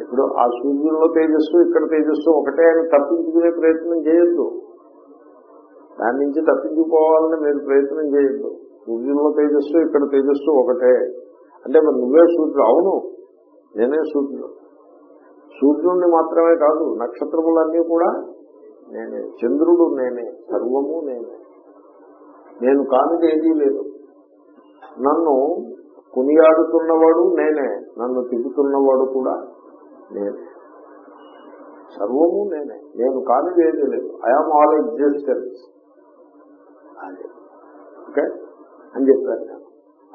ఇప్పుడు ఆ సూర్యుల్లో తేజస్సు ఇక్కడ తేజస్సు ఒకటే అని తప్పించుకునే ప్రయత్నం చేయొద్దు. దాని నుంచి తప్పించుకోవాలని మీరు ప్రయత్నం చేయొద్దు. సూర్యుల్లో తేజస్సు ఇక్కడ తేజస్సు ఒకటే. అంటే మరి నువ్వే సూర్యుడు అవును నేనే సూర్యుడు సూర్యుడిని మాత్రమే కాదు నక్షత్రములన్నీ కూడా నేనే. చంద్రుడు నేనే సర్వము నేనే. నేను కానిది ఏదీ లేదు. నన్ను కొనియాడుతున్నవాడు నేనే. నన్ను తిప్పుతున్నవాడు కూడా నేనే. సర్వము నేనే. నేను కానిది ఏదీ లేదు. ఐఆమ్ ఆల్ ఎగ్జిస్టెన్స్ అదే. ఓకే? అని చెప్పాను నేను.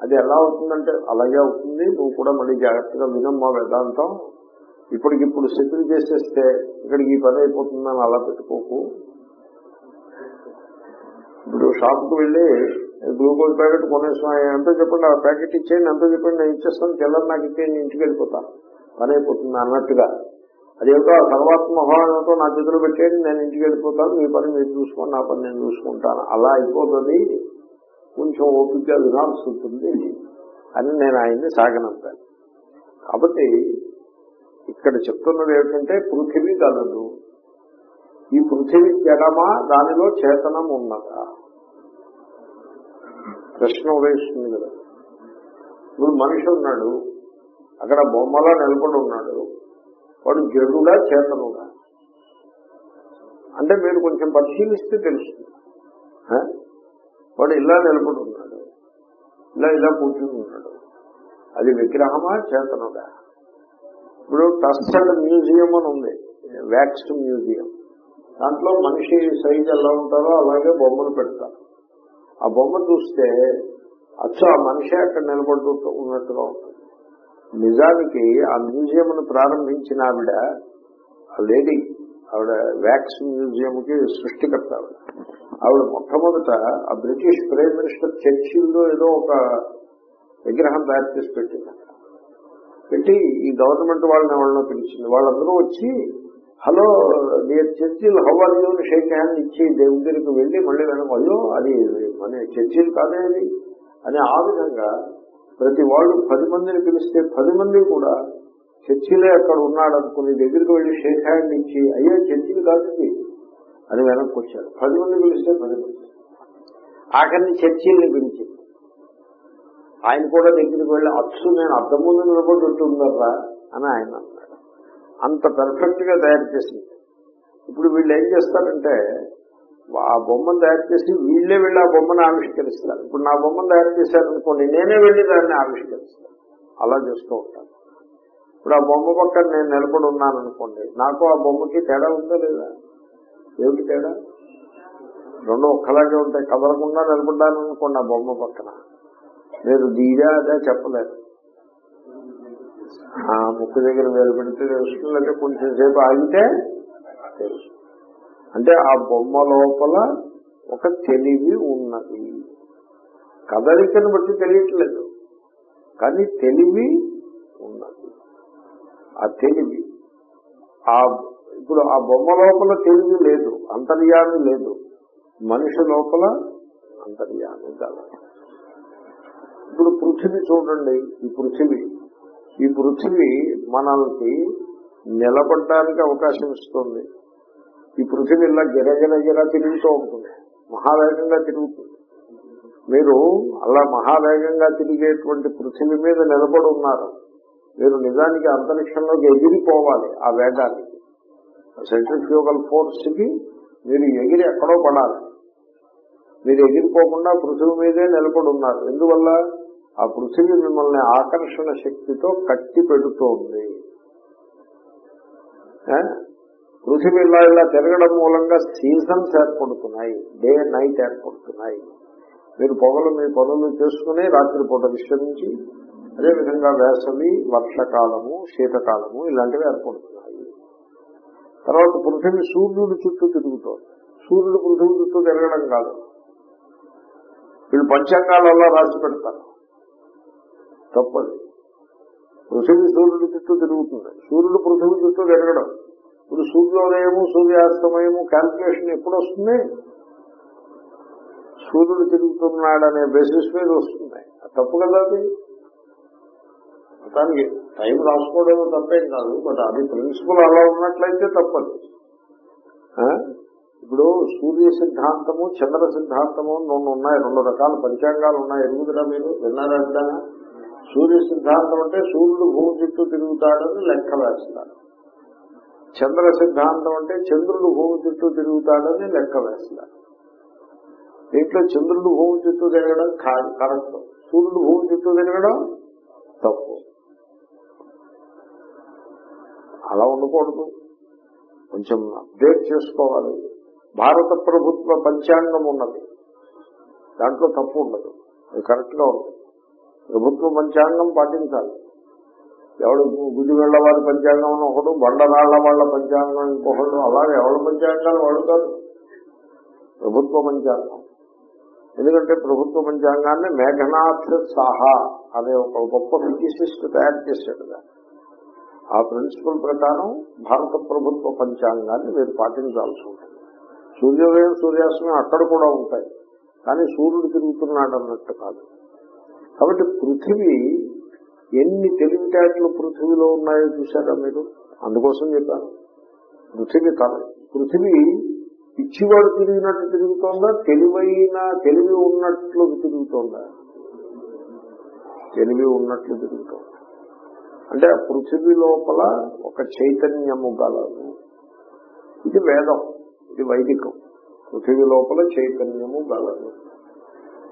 అది ఎలా అవుతుందంటే అలాగే అవుతుంది. నువ్వు కూడా మళ్ళీ జాగ్రత్తగా వినమ్మా వేదాంతం. ఇప్పటికిప్పుడు సెటిల్ చేసేస్తే ఇక్కడికి ఈ పని అయిపోతుందని అలా పెట్టుకోకు. ఇప్పుడు షాప్కి వెళ్ళి గ్లూకోజ్ ప్యాకెట్ కొనేసాను ఎంతో చెప్పండి ఆ ప్యాకెట్ ఇచ్చేయండి ఎంతో చెప్పండి నేను ఇచ్చేస్తాను చిల్లర నాకు ఇచ్చేయండి ఇంటికి వెళ్ళిపోతాను పని అయిపోతుంది అన్నట్టుగా. అదేమిటో ఆ సర్వాత్మ మహానంతో నా చేతులు పెట్టేయండి నేను ఇంటికి వెళ్ళిపోతాను మీ పని మీరు చూసుకోండి నా పని నేను చూసుకుంటాను. అలా అయిపోతుంది. కొంచెం ఓపిక వినాల్సి ఉంటుంది అని నేను ఆయన్ని సాగనంపాను. కాబట్టి ఇక్కడ చెప్తున్నది ఏమిటంటే పృథివీ కలదు ఈ పృథివీ జడమా దానిలో చేతనం ఉన్నదా? ప్రశ్న ఉదయిస్తుంది కదా ఇప్పుడు మనిషి ఉన్నాడు. అక్కడ బొమ్మలా నిలబడి ఉన్నాడు. వాడు జడుగా చేతనుగా. అంటే మీరు కొంచెం పరిశీలిస్తే తెలుస్తుంది. వాడు ఇలా నిలబడి ఉన్నాడు. ఇలా ఇలా కూర్చుని ఉన్నాడు. అది విగ్రహమా చేతనుగా? ఇప్పుడు టస్టడ్ మ్యూజియం అని ఉంది. Waxed museum. దాంట్లో మనిషి సైజ్ ఎలా ఉంటారో అలాగే బొమ్మలు పెడతారు. ఆ బొమ్మ చూస్తే అచ్చ ఆ మనిషి అక్కడ నిలబడుతూ ఉన్నట్టుగా ఉంటుంది. నిజానికి ఆ మ్యూజియం ప్రారంభించిన ఆవిడ ఆ లేడీ ఆవిడ వ్యాక్స్ మ్యూజియం కి సృష్టికర్త ఆవిడ. ఆవిడ మొట్టమొదట ఆ బ్రిటిష్ ప్రైమ్ మినిస్టర్ చర్చిల్లో ఏదో ఒక విగ్రహం తయారు చేసి పెట్టింది పెట్టి ఈ గవర్నమెంట్ వాళ్ళని వాళ్ళని పిలిచింది. వాళ్ళందరూ వచ్చి hello dear Churchill how are you shake hand ఇచ్చి దేవుడి దగ్గరికి వెళ్ళి మళ్ళీ వెనక అయ్యో అది మన చర్చిల్ కాదే అది. అని ఆ విధంగా ప్రతి వాళ్ళు పది మందిని పిలిస్తే పది మంది కూడా చర్చిలే అక్కడ ఉన్నాడు అనుకుని దగ్గరికి వెళ్ళి షేక్ హ్యాండ్ ఇచ్చి అయ్యో చర్చిలు కాదు ఇది అని వెనక్కి వచ్చారు. పది మంది పిలిస్తే పది మంది. ఆఖరిని చర్చిల్ని పిలిచి. ఆయన కూడా దగ్గరికి వెళ్ళి అచ్చు నేను అద్దం ముందు నిలబడి ఉంటుందరా అని ఆయన అంత పెర్ఫెక్ట్గా తయారు చేసింది. ఇప్పుడు వీళ్ళు ఏం చేస్తారంటే ఆ బొమ్మను తయారు చేసి వీళ్ళే వెళ్ళి ఆ బొమ్మను ఆవిష్కరిస్తారు. ఇప్పుడు నా బొమ్మను తయారు చేశారనుకోండి నేనే వెళ్ళి దాన్ని ఆవిష్కరిస్తాను. అలా చేస్తూ ఉంటాను ఇప్పుడు ఆ బొమ్మ పక్కన నేను నిలబడి ఉన్నాను అనుకోండి నాకు ఆ బొమ్మకి తేడా ఉందా లేదా? ఏమిటి తేడా? రెండు ఒక్కలాగే ఉంటాయి. కదలకుండా నిలబడ్డాను అనుకోండి ఆ బొమ్మ పక్కన. మీరు దీరా అదే చెప్పలేదు ఆ ముక్కు దగ్గర వేలు పెడితే తెలుస్తుంది అంటే కొంచెం సేపు ఆగితే తెలుస్తుంది అంటే ఆ బొమ్మ లోపల ఒక తెలివి ఉన్నది. కదలికను బట్టి తెలియట్లేదు. కానీ తెలివి ఉన్నది. ఆ తెలివి. ఆ ఇప్పుడు ఆ బొమ్మ లోపల తెలివి లేదు. అంతర్యామి లేదు. మనిషి లోపల అంతర్యామి కలదు. ఇప్పుడు పృథివీ చూడండి. ఈ పృథివీ ఈ పృథివీ మనల్ని నిలబడడానికి అవకాశం ఇస్తుంది. ఈ పృథివీ ఇలా గిరగిరగిర తిరుగుతూ ఉంటుంది. మహావేగంగా తిరుగుతుంది. మీరు అలా మహావేగంగా తిరిగేటువంటి పృథివీ మీద నిలబడి ఉన్నారు. మీరు నిజానికి అంతరిక్షంలోకి ఎగిరిపోవాలి ఆ వేగానికి. సెంట్రిఫ్యూగల్ ఫోర్స్కి మీరు ఎగిరి ఎక్కడో పడాలి. మీరు ఎగిరిపోకుండా పృథివీ మీదే నిలబడి ఉన్నారు. ఎందువల్ల? ఆ పృథివీ మిమ్మల్ని ఆకర్షణ శక్తితో కట్టి పెడుతోంది. ఏ? పృథివీ ఇలా ఇలా తిరగడం మూలంగా సీజన్స్ ఏర్పడుతున్నాయి డే నైట్ ఏర్పడుతున్నాయి. మీరు పొగలు మీ పనులు చేసుకుని రాత్రిపూట విశ్రమించి అదేవిధంగా వేసవి వర్షకాలము శీతకాలము ఇలాంటివి ఏర్పడుతున్నాయి. తర్వాత పృథివీ సూర్యుడి చుట్టూ తిరుగుతోంది. సూర్యుడు పృథివీ చుట్టూ తిరగడం కాదు. వీళ్ళు పంచాంగాలలో రాసి పెడతారు. తప్పది. పృథివీ సూర్యుడి చుట్టూ తిరుగుతుంది. సూర్యుడు పృథివీ చుట్టూ తిరగడం. ఇప్పుడు సూర్యోదయము సూర్యాస్తమయము క్యాల్కులేషన్ ఎప్పుడు వస్తుంది? సూర్యుడు తిరుగుతున్నాడనే బేసిస్ మీద వస్తుంది. తప్పు కదా అది? మొత్తానికి టైం రాసుకోవడం తప్పేం కాదు బట్ అది ప్రిన్సిపల్ అలా ఉన్నట్లయితే తప్పదు. ఇప్పుడు సూర్య సిద్ధాంతము చంద్ర సిద్ధాంతము రెండు ఉన్నాయి రెండు రకాల పంచాంగాలు ఉన్నాయి. ఎరుగుదరా మీరు? విన్నారా ఎప్పుడైనా? సూర్య సిద్ధాంతం అంటే సూర్యుడు భూమి చుట్టూ తిరుగుతాడని లెక్క వేస్తారు చంద్ర సిద్ధాంతం అంటే చంద్రుడు భూమి చుట్టూ తిరుగుతాడని లెక్క వేస్తారు దీంట్లో చంద్రుడు భూమి చుట్టూ తిరగడం కరెక్ట్. సూర్యుడు భూమి చుట్టూ తిరగడం తప్పు. అలా ఉండకూడదు. కొంచెం అప్డేట్ చేసుకోవాలి. భారత ప్రభుత్వ పంచాంగం ఉన్నది. దాంట్లో తప్పు ఉండదు. కరెక్ట్గా ఉంటుంది ప్రభుత్వ పంచాంగం పాటించాలి. ఎవడు గుడివేళ్ళ వారి పంచాంగం అని ఒకడు బండరాళ్ళ వాళ్ళ పంచాంగం ఇంకొకడు అలాగే ఎవరి పంచాంగాలు వాడు కాదు. ప్రభుత్వ పంచాంగం. ఎందుకంటే ప్రభుత్వ పంచాంగాన్ని మేఘనాథ్ సాహా అనే ఒక గొప్ప ఫిజిసిస్ట్ తయారు చేశాడు ఆ ప్రిన్సిపల్ ప్రకారం భారత ప్రభుత్వ పంచాంగాన్ని మీరు పాటించాల్సి ఉంటుంది. సూర్యోదయం సూర్యాస్తమయం అక్కడ కూడా ఉంటాయి. కానీ సూర్యుడు తిరుగుతున్నాడు అన్నట్టు కాదు. కాబట్టి పృథివీ ఎన్ని తెలివితేటలు పృథివీలో ఉన్నాయో చూసారా మీరు? అందుకోసం చెప్పాను. పృథివీ కాదు పృథివీ పిచ్చివాడు తిరిగినట్టు తిరుగుతోందా? తెలివైన తెలివి ఉన్నట్లు తిరుగుతోందా? తెలివి ఉన్నట్లు తిరుగుతోంది. అంటే ఆ పృథివీ లోపల ఒక చైతన్యము గలదు. ఇది వేదం ఇది వైదికం. పృథివీ లోపల చైతన్యము గలదు.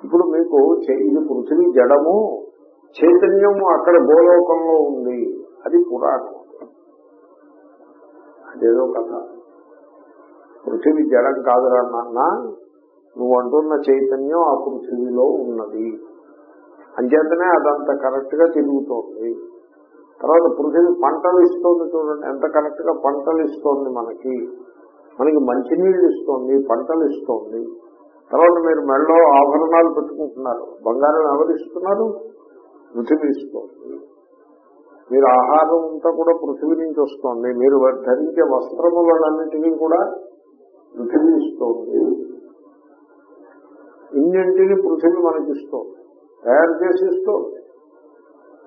ఇప్పుడు మీకు ఇది పృథివీ జడము చైతన్యము అక్కడ గోలోకంలో ఉంది. అది పురాణం. అదేదో కథ. పృథివీ జడం కాదురా నాన్న. నువ్వు అంటున్న చైతన్యం ఆ పృథివీలో ఉన్నది. అంచేతనే అదంత కరెక్ట్గా తిరుగుతోంది. తర్వాత పృథివీ పంటలు ఇస్తోంది చూడండి. ఎంత కరెక్ట్గా పంటలు ఇస్తోంది మనకి. మనకి మంచినీళ్ళు ఇస్తోంది పంటలు ఇస్తోంది. తర్వాత మీరు మెళ్ళలో ఆభరణాలు పెట్టుకుంటున్నారు. బంగారం ఆవరిస్తున్నారు. పృథివీ ఇస్తోంది మీరు ఆహారం అంతా కూడా పృథివీ నుంచి వస్తోంది. మీరు ధరించే వస్త్రములన్నింటినీ కూడా పృథివీ ఇస్తోంది. ఇన్నింటిని పృథివీ మనకి ఇస్తోంది తయారు చేసి ఇస్తోంది.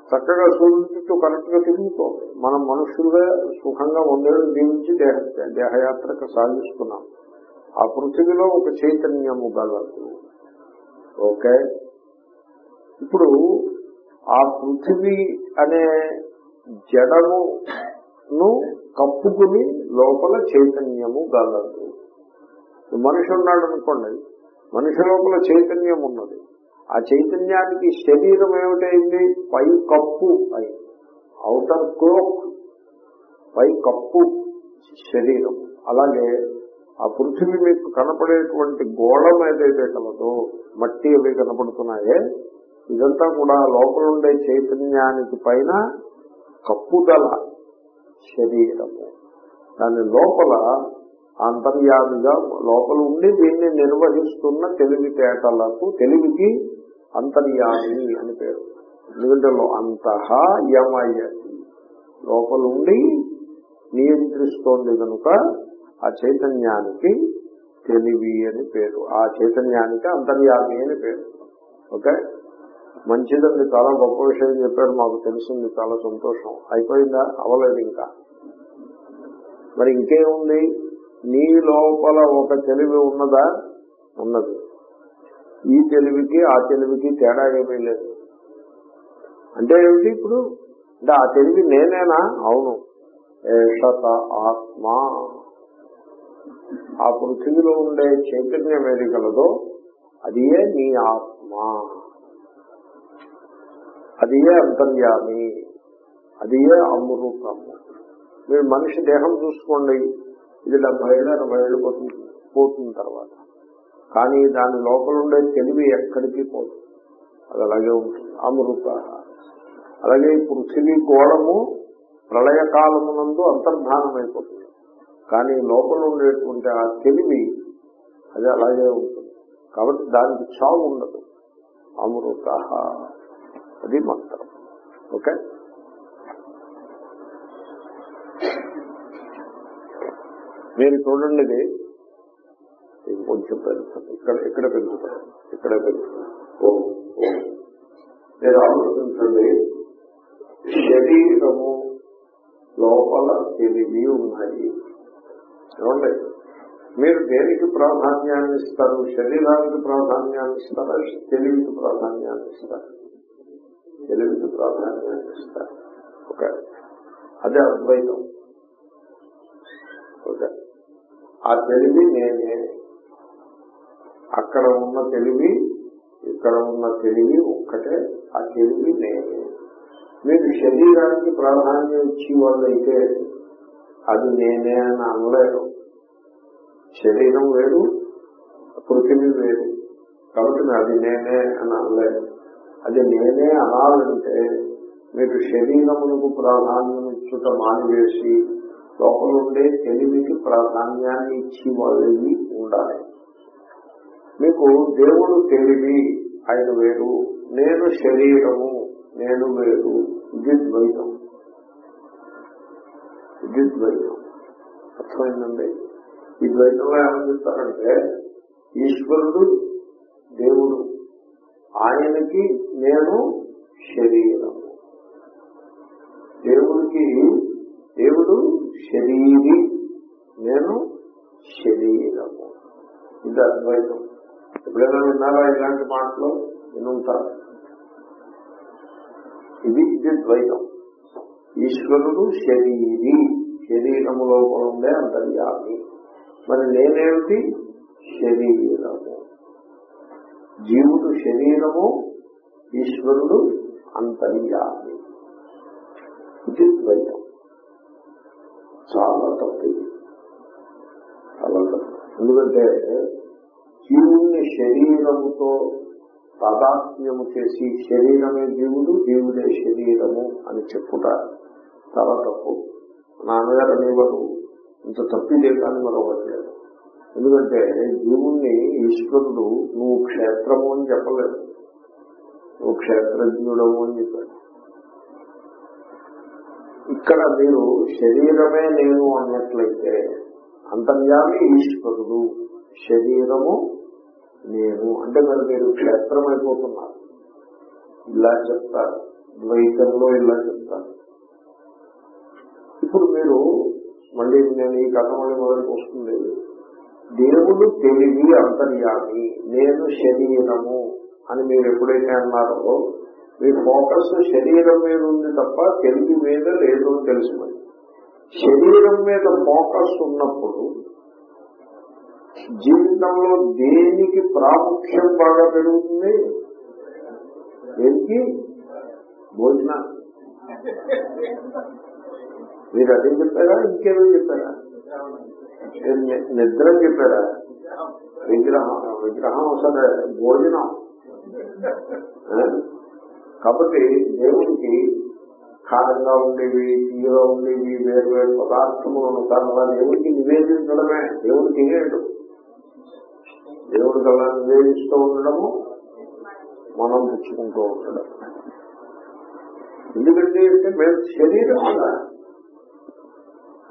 చక్కగా సూర్యుడి చుట్టూ కరెక్ట్గా తిరుగుతోంది. మనం మనుషులుగా సుఖంగా ఉండేది జీవించి దేహ దేహయాత్రకు సాగిస్తున్నాం. ఆ పృథివీలో ఒక చైతన్యము గలదు ఓకే? ఇప్పుడు ఆ పృథివీ అనే జడమును కప్పుకుని లోపల చైతన్యము గలదు మనిషి ఉన్నాడు అనుకోండి మనిషి లోపల చైతన్యం ఉన్నది. ఆ చైతన్యానికి శరీరం ఏమిటైంది? పై కప్పు అయింది. అవుటర్ క్లోక్ పై కప్పు శరీరం. అలాగే ఆ పృథివీ మీకు కనపడేటువంటి గోళం ఏదైతే కలదో మట్టి అవి కనపడుతున్నాయే ఇదంతా కూడా లోపల ఉండే చైతన్యానికి పైన కప్పుదల శరీరము. దాని లోపల అంతర్యామిగా లోపల ఉండి దీన్ని నిర్వహిస్తున్న తెలివితేటలకు తెలివికి అంతర్యామి అని పేరు. ఎందుకంటే అంతః యమయతి. లోపల ఉండి నియంత్రిస్తోంది కనుక ఆ చైతన్యానికి తెలివి అని పేరు. ఆ చైతన్యానికి అంతర్యామి అని పేరు. ఓకే? మంచిదండి చాలా గొప్ప విషయం చెప్పారు మాకు తెలిసింది చాలా సంతోషం. అయిపోయిందా? అవలేదు ఇంకా. మరి ఇంకేముంది? నీ లోపల ఒక తెలివి ఉన్నదా? ఉన్నది. ఈ తెలివికి ఆ తెలివికి తేడా ఏమీ లేదు. అంటే ఏమిటి ఇప్పుడు? అంటే ఆ తెలివి నేనేనా? అవును. ఏషత ఆత్మ. ఆ పృథివీలో ఉండే చైతన్యం ఏది కలదో అదియే నీ ఆత్మ? అదియే అంతర్యామి? అదియే అమృతము మీరు మనిషి దేహం చూసుకోండి. ఇది డెబ్బై ఏళ్ళు ఎనభై ఏళ్ళు పోతుంది పోతుంది తర్వాత. కానీ దాని లోపల ఉండే తెలివి ఎక్కడికి పోదు. అది అలాగే ఉంటుంది. అమృత. అలాగే ఈ పృథివీ గోళము ప్రళయకాలమునందు అంతర్ధానమైపోతుంది. కానీ లోపల ఉండేటువంటి ఆ తెలివి అది అలాగే ఉంటుంది. కాబట్టి దానికి చావు ఉండదు. అమృత అది మంత్రం. ఓకే? మీరు చూడండి ఇది. కొంచెం పెరుగుతుంది. ఇక్కడ ఇక్కడ పెరుగుతుంది. ఇక్కడే పెరుగుతుంది. ఓ, మీరు ఆలోచించండి. శరీరము లోపల తెలివి ఉన్నాయి. ఏమండి? మీరు దేనికి ప్రాధాన్యాన్ని ఇస్తారు? శరీరానికి ప్రాధాన్యాన్ని ఇస్తారా? తెలివికి ప్రాధాన్యాన్ని ఇస్తారు? తెలివికి ప్రాధాన్యాన్ని ఇస్తారు? ఓకే అదే అద్వైతం. ఓకే ఆ తెలివి నేనే. అక్కడ ఉన్న తెలివి ఇక్కడ ఉన్న తెలివి ఒక్కటే. ఆ తెలివి నేనే. మీరు శరీరానికి ప్రాధాన్యం ఇచ్చి అయితే అది నేనే అని అనలేదు శరీరం వేరు పృథివీ వేరు. కాబట్టి అది నేనే అని అనలేదు అది నేనే అనాలంటే మీరు శరీరమునకు ప్రాధాన్యం ఇచ్చుట మానివేసి లోపల ఉండే తెలివికి ప్రాధాన్యాన్ని ఇచ్చి వాళ్ళవి ఉండాలి. మీకు దేవుడు తెలివి ఆయన వేరు నేను శరీరము నేను వేరు ఇది ద్వైతం. ఇది ద్వైతం అర్థమైందండి? ఈ ద్వైతంలో ఏమని చెప్తారంటే ఈశ్వరుడు దేవుడు. ఆయనకి నేను శరీరము. దేవుడికి దేవుడు శరీరి నేను శరీరము. ఇది అద్వైతం. ఎప్పుడైనా విన్నారా ఇలాంటి మాటలు? వినుంటారు. ఇది ఇది ద్వైతం. ఈశ్వరుడు శరీరి. శరీరములో ఉండే అంతర్యామి మరి నేనేమిటి? శరీరము. జీవుడు శరీరము ఈశ్వరుడు అంతర్యామి ఇది ద్వైతం. చాలా తప్పు. చాలా తప్పు. ఎందుకంటే జీవుణ్ణి శరీరముతో తాదాత్మ్యము చేసి శరీరమే జీవుడు జీవుడే శరీరము అని చెప్పుతారు చాలా తప్పు నాన్నగారు అనేవారు ఇంత తప్పిదే కానీ మరొకటి లేదు ఎందుకంటే జీవుణ్ణి ఈశ్వరుడు నువ్వు క్షేత్రము అని చెప్పలేదు. నువ్వు క్షేత్రజ్ఞుడము అని చెప్పాడు. ఇక్కడ మీరు శరీరమే నేను అన్నట్లయితే అంతర్యామి ఈశ్వరుడు శరీరము నేను. అంటే మరి మీరు క్షేత్రం అయిపోతున్నారు ఇలా చెప్తారు. ద్వైతంలో ఇలా చెప్తారు. ఇప్పుడు మీరు మళ్ళీ నేను ఈ కథ మళ్ళీ మొదటికి వస్తుంది. దేవుడు తెలివి అంతర్యామి నేను శరీరము అని మీరు ఎప్పుడైతే అన్నారో మీ ఫోకస్ శరీరం మీద ఉంది తప్ప తెలివి మీద లేదు అని తెలుసు శరీరం మీద ఫోకస్ ఉన్నప్పుడు జీవితంలో దేనికి ప్రాముఖ్యం బాగా పెరుగుతుంది? దేనికి? భోజన మీరు అదే చెప్పారా? ఇంకేదో చెప్పారా? ని- నిద్ర చెప్పారా? విగ్రహం విగ్రహం అసలు భోజనం. కాబట్టి దేవుడికి కారంగా ఉండేవి తీయగా ఉండేవి వేరు వేరు పదార్థములను కారణంగా దేవుడికి నివేదించడమే. దేవుడు తినేడు దేవుడికి అలా నివేదిస్తూ ఉండడము మనం పుచ్చుకుంటూ ఉండడం. ఎందుకంటే అంటే మేము శరీరం కదా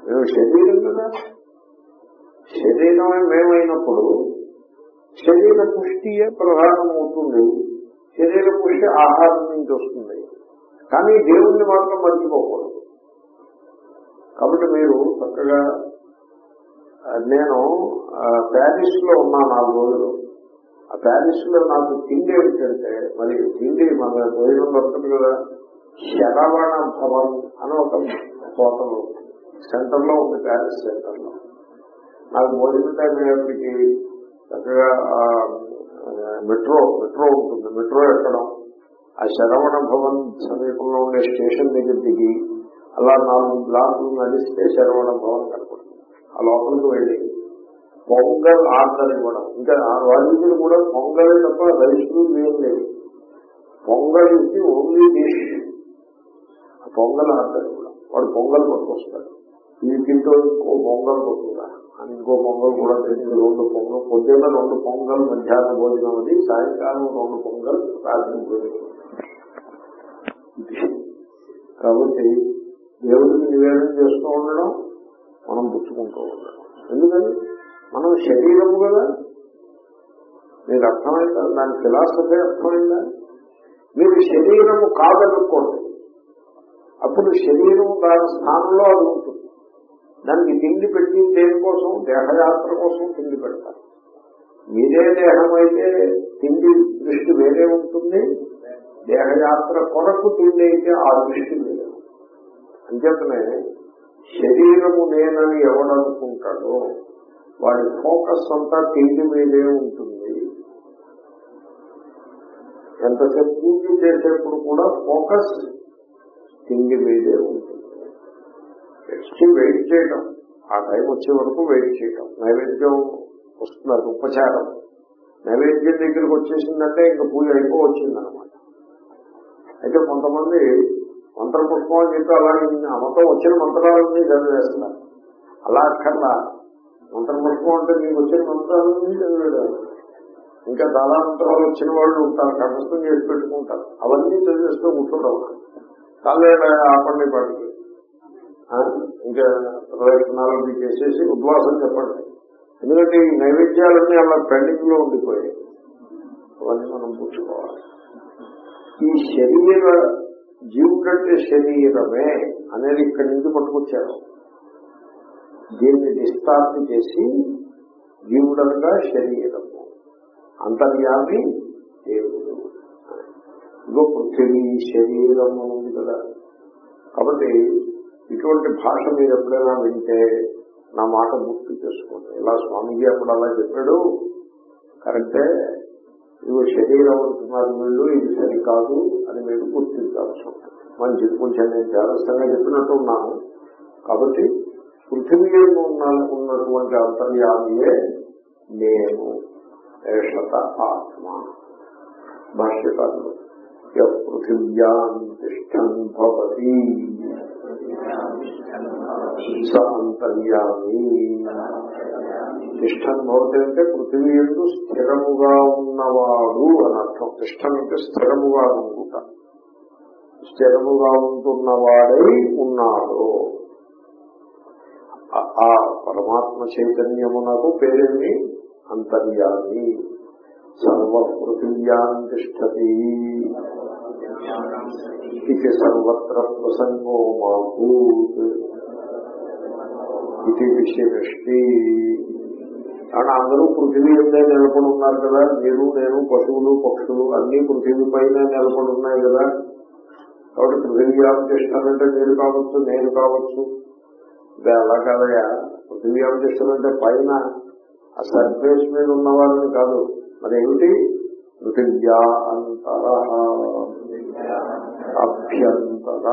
మేము శరీరం కదా? శరీరమే మేమైనప్పుడు శరీర పుష్టియే ప్రధానమవుతుంది. శరీర పుష్టి ఆహారం నుంచి వస్తుంది. కానీ దేవుణ్ణి మాత్రం మర్చిపోకూడదు. కాబట్టి మీరు చక్కగా నేను ప్యారిస్లో ఉన్నా నాలుగు రోజులు. ఆ ప్యారిస్లో నాకు తిండి ఏమిటంటే మరి తిండి మన భోజనం దొరకదు కదా. శరవణ భవన్ అని ఒక హోటల్ సెంటర్లో ఉంది ప్యారిస్ సెంటర్లో నాకు భోజనం టైం అయ్యేప్పటికి చక్కగా మెట్రో మెట్రో ఉంటుంది. మెట్రో ఎక్కడం ఆ శరవణ భవన్ సమీపంలో ఉండే స్టేషన్ దగ్గర దిగి అలా నాలుగు బ్లాకులు నడిస్తే శరవణ భవన్ కనపడుతుంది. ఆ లోపలికి వెళ్ళి పొంగల్ ఆర్డర్ ఇవ్వడం. ఇంకా ఆ వాల్యూలు కూడా పొంగల్ తప్ప రైస్లు ఏం లేవు. పొంగల్ ఇచ్చి ఓన్లీ దేశం ఆ పొంగల్ ఆర్డర్ ఇవ్వడం. వాడు పొంగల్ పట్టుకొస్తాడు. ఇది ఇంకో పొంగల్ పట్టుకురా అని ఇంకో పొంగల్ కూడా తెలిసింది రెండు పొంగల్ పొద్దున్న రెండు పొంగల్ మధ్యాహ్న భోజనం అది సాయంకాలం రెండు పొంగల్ రాత్రి భోజనం. కాబట్టి దేవుడికి నివేదన చేస్తూ ఉండడం మనం పుచ్చుకుంటూ ఉండడం. ఎందుకని? మనం శరీరము కదా. మీరు అర్థమైందా? దాని ఫిలాసఫీ అర్థమైందా? మీరు శరీరము కాదనుకోండి. అప్పుడు శరీరం దాని స్థానంలో అది ఉంటుంది. దానికి తిండి పెట్టి దేనికోసం దేహయాత్ర కోసం తిండి పెడతారు. మీరే దేహం అయితే తిండి దృష్టి వేరే ఉంటుంది. దేహయాత్ర కొరకు తిండి అయితే ఆ దృష్టి వేరే అంచేతనే శరీరము నేనని ఎవడనుకుంటాడో వాడి ఫోకస్ అంతా తిండి మీదే ఉంటుంది. ఎంతసేపు పూజ చేసేప్పుడు కూడా ఫోకస్ తిండి మీదే ఉంటుంది. వచ్చి వెయిట్ చేయటం. ఆ టైం వచ్చే వరకు వెయిట్ చేయటం. నైవేద్యం వస్తున్నారు ఉపచారం. నైవేద్యం దగ్గరకు వచ్చేసిందంటే ఇంకా పూజ అయిపోవచ్చింది అనమాట అయితే కొంతమంది మంత్ర పుష్పం అని చెప్పి అలా మొత్తం వచ్చిన మంత్రాలన్నీ చదివేస్తున్నారు అలా అక్కర్లా. మంత్ర పుష్పం అంటే మీకు వచ్చిన మంత్రాలన్నీ చదివేయడం ఇంకా చాలా మంత్రాలు వచ్చిన వాళ్ళు ఉంటారు కంఠస్థం చేసి పెట్టుకుంటారు. అవన్నీ చదివేస్తూ కూర్చోవడం కాలేడ ఆపండి వాటికి ఇంకా ప్రదక్షిణాలు చేసేసి ఉద్వాసం చెప్పండి. ఎందుకంటే ఈ నైవేద్యాలన్నీ అలా పెండింగ్లో ఉండిపోయాయి. అవన్నీ మనం పుచ్చుకోవాలి. ఈ శరీర జీవుడంటే శరీరమే అనేది ఇక్కడి నుంచి పట్టుకొచ్చారు. దీన్ని డిస్టార్ట్ చేసి జీవుడనగా శరీరము అంతర్యామి దేవుడు. ఇగో పృథివీ శరీరము ఉంది కదా. కాబట్టి ఇటువంటి భాష మీరు ఎప్పుడైనా వింటే నా మాట గుర్తు చేసుకోండి. ఇలా స్వామీజీ అప్పుడు అలా చెప్పాడు. కరెక్టే. ఇవి శరీరం అంటున్నారు వీళ్ళు ఇది సరికాదు అని మీరు గుర్తించాల్సి ఉంటుంది. మంచిది. కొంచెం నేను జాగ్రత్తగా చెప్పినట్టు ఉన్నాను. కాబట్టి పృథివీ ఉన్న ఉన్నటువంటి అంతర్యామియే నేను ఏషత ఆత్మ. భాష్యకారులు. పృథివ్యాం తిష్టం భవతి. భవతి అంటే పృథివీ ఎందు స్థిరముగా ఉన్నవాడు అని అర్థం. తిష్టం అంటే స్థిరముగా ఉండుట. స్థిరముగా ఉంటున్నవాడై ఉన్నాడు. ఆ- ఆ పరమాత్మ చైతన్యమునకు పేరేమి? అంతర్యామి. సర్వ తిష్టతి ఇది సర్వత్ర ప్రసంగో మాభూత్ ఇది విషయష్టి కానీ అందరూ పృథివీ ఎందే నిలబడి ఉన్నారు కదా? మీరు నేను పశువులు పక్షులు అన్ని పృథివీ పైన నిలబడి ఉన్నాయి కదా? కాబట్టి పృథివ్యాం చేస్తానంటే మీరు కావచ్చు నేను కావచ్చు. అంటే అలా కాదయా పృథివ్యాం చేస్తానంటే పైన ఆ సర్ఫేస్ మీద ఉన్న వాళ్ళని కాదు. అదేమిటి? పృథివ్యా అంతర. అభ్యంతర.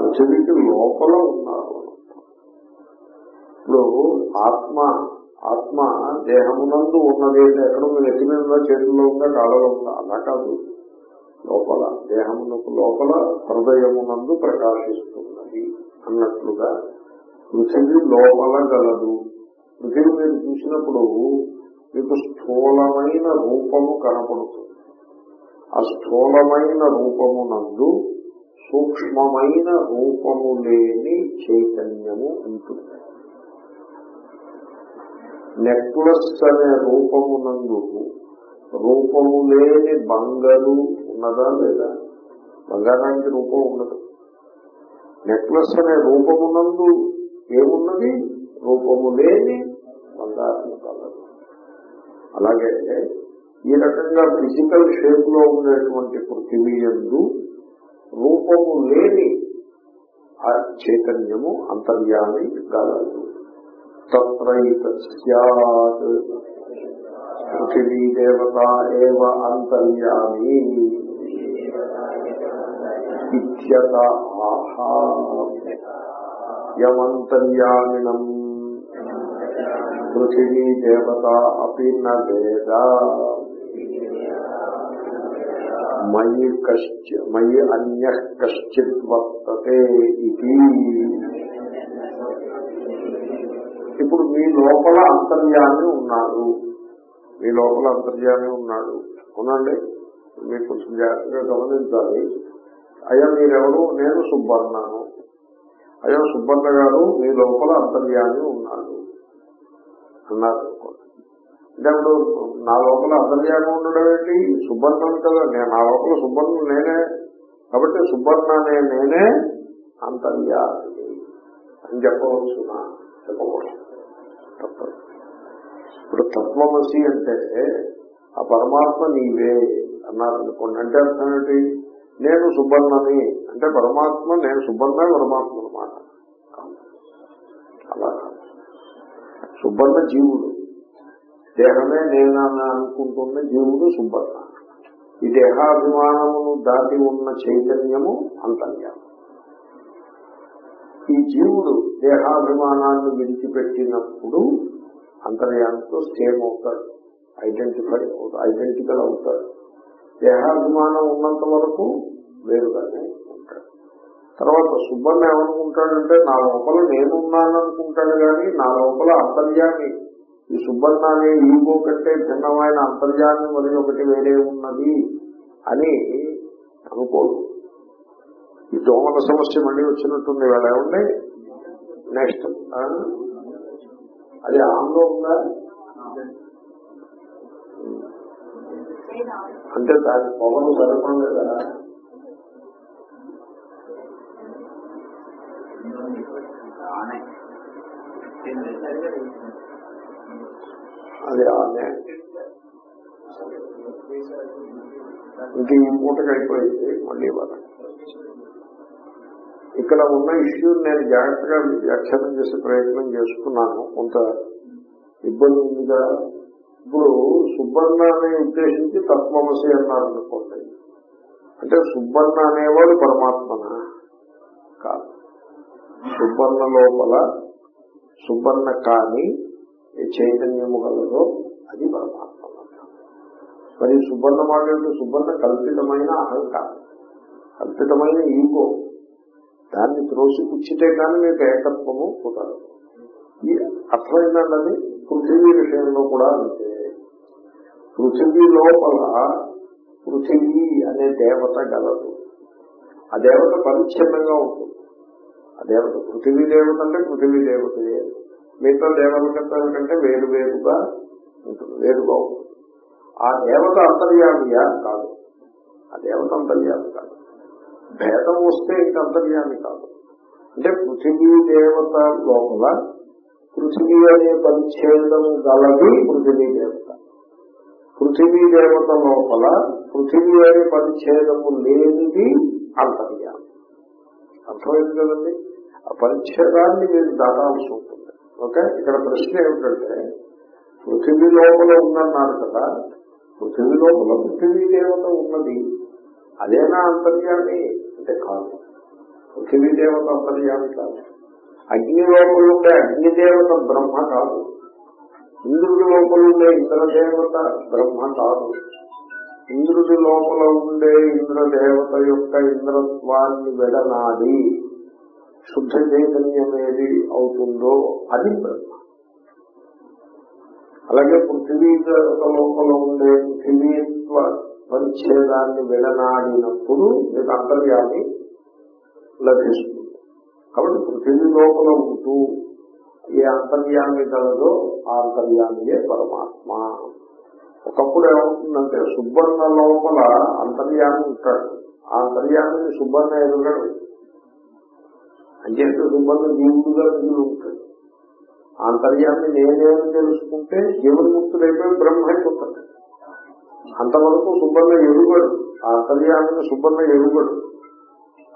పృథివీకి లోపల ఉన్నారు. ఇప్పుడు ఆత్మ ఆత్మ దేహమునందు ఉన్నది అంటే ఎక్కడ మీరు ఎత్తి మీద చేతుల్లో ఉందా? కాళ్ళలో ఉందా? అలా కాదు. లోపల దేహమునకు లోపల హృదయమునందు ప్రకాశిస్తున్నది అన్నట్లుగా పృథివీ లోపల గలదు. పృథివీ మీరు చూసినప్పుడు మీకు స్థూలమైన రూపము కనపడుతుంది. ఆ స్థూలమైన రూపమునందు సూక్ష్మమైన రూపము లేని చైతన్యము ఉంటుంది. నెక్లెస్ అనే రూపమునందు రూపము లేని బంగారు ఉన్నదా లేదా? బంగారానికి రూపం ఉండదు నెక్లెస్ అనే రూపమునందు ఏమున్నది? రూపము లేని బంగారం. అలాగే ఈ రకంగా ఫిజికల్ షేప్లో ఉండేటువంటి పృథివీ రూపము లేని ఆ చైతన్యము అంతర్యామి కలదు. తత్రైత పృథివీ దేవత ఏవ అంతర్యామి ఇత్యత ఆహా యమంతర్యామిణం పృథివీ దేవత అపి నేద మయి కశ్చి మయి అన్య కశ్చిత్ వర్తతే ఇది. ఇప్పుడు మీ లోపల అంతర్యామి ఉన్నాడు. మీ లోపల అంతర్యామి ఉన్నాడు. అవునండి? మీరు కొంచెం జాగ్రత్తగా గమనించాలి. అయ్యా మీరెవరు? నేను సుబ్బన్నాను. అయ్యా సుబ్బన్న గారు మీ లోపల అంతర్యామి ఉన్నాడు. అన్నారు అంటే ఇప్పుడు నా లోపల అంతర్యామి ఉండడం ఏంటి? సుబ్బర్ణం కదా నేను నా లోపల సుబ్బర్ణం నేనే. కాబట్టి సుబ్బర్ణ అనే నేనే అంతర్యామి అని చెప్పవచ్చునా చెప్పకూడదు. తప్పదు. ఇప్పుడు తత్వమసి అంటే ఆ పరమాత్మ నీవే అన్నారు అనుకోండి. అంటే అర్థం ఏంటి? నేను సుబ్బర్ణని అంటే పరమాత్మ నేను సుబ్బర్ణ పరమాత్మ అనమాట అలా కాదు. సుబ్బన్న జీవుడు. దేహమే నేనని అనుకుంటున్న జీవుడు సుబ్బన్న. ఈ దేహాభిమానమును దాటి ఉన్న చైతన్యము అంతర్యామి. ఈ జీవుడు దేహాభిమానాన్ని విడిచిపెట్టినప్పుడు అంతర్యానంతో సేమ్ అవుతాడు ఐడెంటిఫై ఐడెంటికల్ అవుతాడు. దేహాభిమానం ఉన్నంత వరకు వేరుగానే తర్వాత సుబ్బన్న ఏమనుకుంటాడంటే నా లోపల నేనున్నాను అనుకుంటాడు కానీ నా లోపల అంతర్యాన్ని ఈ సుబ్బన్న అనే ఈగో కంటే భిన్నమైన అంతర్యాన్ని మరి ఒకటి వేరే ఉన్నది అని అనుకోడు. ఈ దోమల సమస్య మళ్ళీ వచ్చినట్టుంది. వేళ ఏమండి నెక్స్ట్ అది ఆన్లో ఉందా? అంటే దాని పొగలు సరిపడలేదా అది ఆనే ఇంక ఈ పూటకి అయిపోయింది మళ్ళీ వరం. ఇక్కడ ఉన్న ఇష్యూ నేను జాగ్రత్తగా వ్యాఖ్యానం చేసే ప్రయత్నం చేసుకున్నాను. కొంత ఇబ్బంది ఉందిగా. ఇప్పుడు సుబ్బన్న అనే ఉద్దేశించి తత్వమసి అన్నారు అనుకోండి అంటే సుబ్బన్న అనేవాడు పరమాత్మన? కాదు. సుబ్బర్ణ లోపల సుబ్బర్ణ కాని చైతన్యము గలదో అది పరమాత్మ మరి సుబ్బర్ణ మాట సుబ్బర్ణ కల్పితమైన అహంకారం కల్పితమైన ఈగో. దాన్ని త్రోసి పుచ్చితే కానీ మీకు ఏకత్వము కుదరదు. ఈ అర్థమైందండి? పృథివీ విషయంలో కూడా అంతే. పృథివీ లోపల పృథివీ అనే దేవత గలదు. ఆ దేవత పరిచ్ఛిన్నంగా ఉంటుంది. దేవత పృథివీ దేవత అంటే పృథివీ దేవతయే మిగతా దేవత కంటే వేరు వేరుగా ఉంటుంది వేరుగా ఉంటుంది ఆ దేవత అంతర్యామియా కాదు. ఆ దేవత అంతర్యామి కాదు. భేదం వస్తే ఇంక అంతర్యామి కాదు. అంటే పృథివీ దేవత లోపల పృథివీ అనే పరిచ్ఛేదం గలది పృథివీ దేవత. పృథివీ దేవత లోపల పృథివీ అనే పరిచ్ఛేదము లేనిది అంతర్యామి. అర్థమైంది కదండి? పరిచ్ఛేదాన్ని మీరు దాటాల్సి ఉంటుంది. ఓకే? ఇక్కడ ప్రశ్న ఏమిటంటే పృథివీ లోపల ఉందన్నారు కదా పృథివీ లోపల పృథివీ దేవత ఉన్నది. అదేనా అంతర్యామి? అంటే కాదు. పృథివీ దేవత అంతర్యామి కాదు. అగ్ని లోపల ఉండే అగ్నిదేవత బ్రహ్మ కాదు. ఇంద్రుడి లోపల ఉండే ఇంద్రదేవత బ్రహ్మ కాదు. ఇంద్రుడి లోపల ఉండే ఇంద్రదేవత యొక్క ఇంద్రత్వాన్ని వెడనాది శుద్ధ చైతన్యం ఏది అవుతుందో అది బ్రహ్మ. అలాగే పృథివీ లోపల ఉండే పృథివీత్వ పరిచ్ఛేదాన్ని వెళ్ళనాడినప్పుడు మీకు అంతర్యాన్ని లభిస్తుంది. కాబట్టి పృథివీ లోపల ఉంటూ ఏ అంతర్యాన్ని కలదో ఆ అంతర్యాన్నియే పరమాత్మ. ఒకప్పుడు ఏమవుతుందంటే సుబ్బన్న లోపల అంతర్యాన్ని ఉంటాడు. ఆ అంతర్యాన్ని సుబ్బన్న ఎదుగడు అంచేత సుబ్బన్న జీవుడుగా మిగిలి ఉంటాడు. అంతర్యాన్ని నేనేమని తెలుసుకుంటే జీవన్ముక్తుడైపోయి బ్రహ్మ అయిపోతాడు. అంతవరకు సుబ్బన్న ఎరుగడు. ఆ అంతర్యాన్ని సుబ్బన్న ఎరుగడు.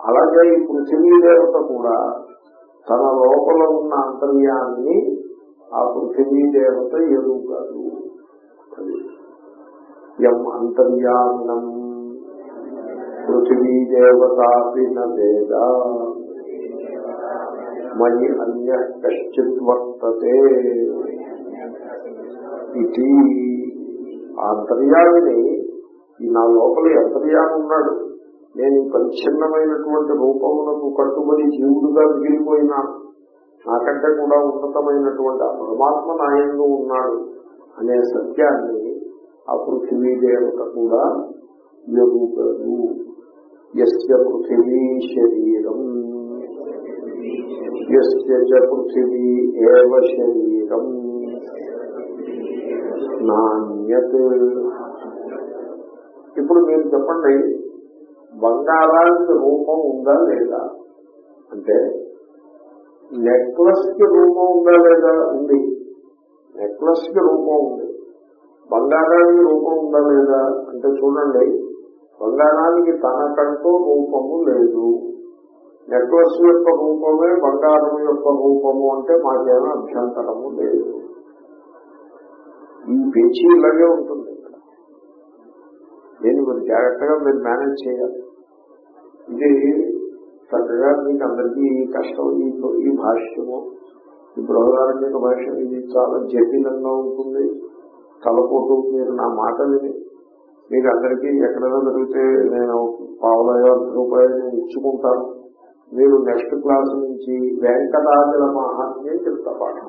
అలాగే ఈ పృథివీ దేవత కూడా తన లోపల ఉన్న అంతర్యాన్ని ఆ పృథివీ దేవత ఎరుగదు. ఎం అంతర్యాన్నం పృథివీ దేవత దేవతాపి లేదా మయి అన్య కశ్చిత్ వర్తతే ఇది అంతర్యామిని ఈ నా లోపల అంతర్యామి ఉన్నాడు. నేను పరిచ్ఛిన్నమైనటువంటి రూపమునకు కట్టుబడి జీవుడుగా మిగిలిపోయిన నాకంటే కూడా ఉన్నతమైనటువంటి ఆ పరమాత్మ నాయంలో ఉన్నాడు అనే సత్యాన్ని ఆ పృథివీ దేవత కూడా ఎరుగదు యస్య పృథివీ శరీరం యస్య పృథివీ ఏవ శరీరం నాణ్యత్ ఇప్పుడు మీరు చెప్పండి బంగారానికి రూపం ఉందా లేదా? అంటే నెక్లెస్కి రూపం ఉందా లేదా? ఉంది. నెక్లెస్కి రూపం ఉంది. బంగారానికి రూపం ఉందా లేదా? అంటే చూడండి బంగారానికి తనకంటూ రూపము లేదు. నెక్లెస్ యొక్క రూపమే బంగారం యొక్క రూపము అంటే మాకేమీ అభ్యంతరము లేదు. ఈ పేచీ ఇలాగే ఉంటుంది ఇక్కడ. దీన్ని మీరు జాగ్రత్తగా మీరు మేనేజ్ చేయాలి. ఇది చక్కగా మీకు అందరికీ ఈ కష్టం ఈ ఈ భాష్యము ఈ బృహదారణ్యక భాష్యం ఇది చాలా జటిలంగా ఉంటుంది. తలపోటు మీరు నా మాట విని మీకు అందరికీ ఎక్కడైనా దొరికితే నేను పావులయో రూపాయలు నేను ఇచ్చుకుంటాను. మీరు నెక్స్ట్ క్లాస్ నుంచి వెంకటాచల మహాత్మ్యం చెప్తా పాఠం.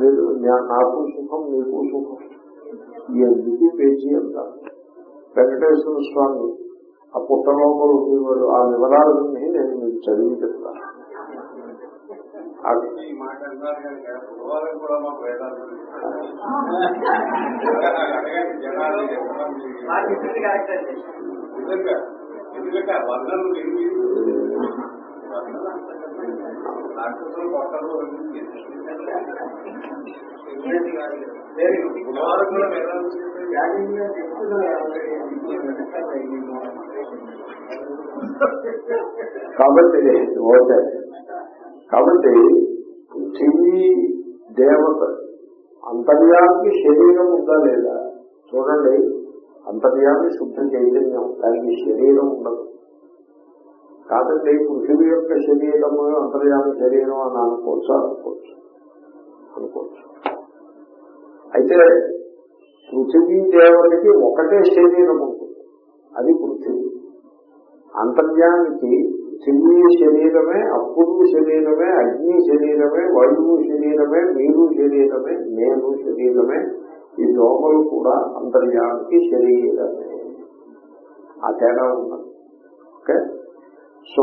మీరు నాకు సుఖం మీకు సుఖం. ఎందుకు పేజీ అంటారు వెంకటేశ్వర స్వామి ఆ పుట్ట లోపల ఉండేవాడు ఆ వివరాలన్నీ నేను మీకు చదివి చెప్తాను ఈ కూడా నిజంగా ఎందుకంటే ఆ వర్ణలు ఏమి రాక్షసులు కూడా కాబట్టి ఓకే. కాబట్టి పృథివీ దేవత అంతర్యానికి శరీరం ఉందా లేదా? చూడండి. అంతర్యామి శుద్ధ చైతన్యం. దానికి శరీరం ఉండదు. కాదండి పృథివీ యొక్క శరీరము అంతర్యామి శరీరం అని అనుకోవచ్చు అనుకోవచ్చు అనుకోవచ్చు. అయితే పృథివీ దేవతకి ఒకటే శరీరం ఉంటుంది. అది పృథివీ. అంతర్యానికి పృథివీ శరీరమే అప్పుడు శరీరమే అగ్ని శరీరమే వాయువు శరీరమే మీరు శరీరమే నేను శరీరమే ఈ దోమలు కూడా అంతర్యానికి శరీరమే ఆ తేడా ఉన్నది. ఓకే? సో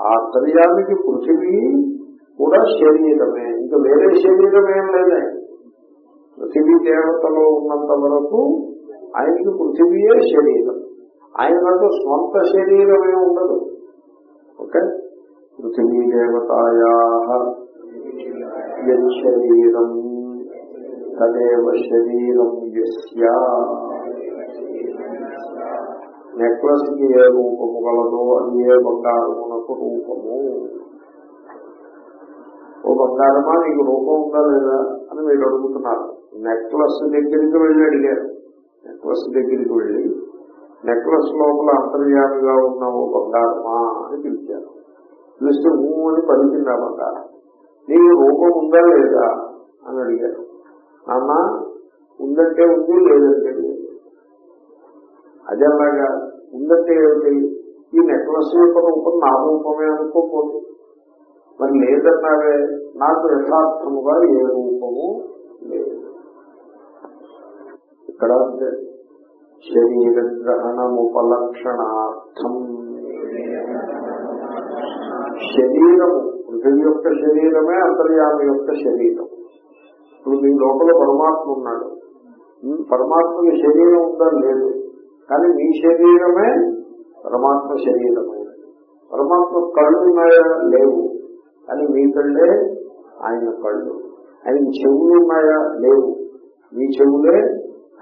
ఆ అంతర్యానికి పృథివీ కూడా శరీరమే. ఇంకా వేరే శరీరం ఏం లేదా. పృథివీ దేవతలో ఉన్నంత వరకు ఆయనకి పృథివీయే శరీరం. ఆయనకంటూ స్వంత శరీరమే ఉండదు. ఓకే? పృథివీ దేవతాయా శరీరం తదేవ శరీరం నెక్లెస్కి ఏ రూపము గలదో అది ఏ బంగారమునకు రూపము. ఓ బంగారమా? నీకు రూపం ఉందా లేదా అని మీరు అడుగుతున్నారు. నెక్లెస్ దగ్గరికి వెళ్ళి అడిగారు. నెక్లెస్ దగ్గరికి వెళ్ళి నెక్లెస్ లోపల అంతర్యామిగా ఉన్న ఓ బంగారమా? అని పిలిచారు. పిలిస్తే ఊ అని పలికింది ఆ బంగారం. నీకు రూపం ఉందా లేదా? అని అడిగారు. నాన్న ఉందంటే ఉంది లేదంటే లేదు. అదేలాగా ఉందంటే ఏమిటి? ఈ నెక్లెస్ యొక్క రూపం నా రూపమే అనుకోకూడదు. మరి లేదన్నావే నాకు యథార్థముగా ఏ రూపము లేదు. ఇక్కడ అంటే శరీర గ్రహణముపలక్షణార్థం శరీరము పృథివీ యొక్క శరీరమే అంతర్యామి యొక్క శరీరం. ఇప్పుడు మీ లోపల పరమాత్మ ఉన్నాడు. పరమాత్మకి శరీరం ఉందా లేదు. కానీ మీ శరీరమే పరమాత్మ శరీరమే. పరమాత్మ కళ్ళు ఉన్నాయా? లేవు. కానీ మీ కళ్ళే ఆయన కళ్ళు. ఆయన చెవులు ఉన్నాయా? లేవు. మీ చెవులే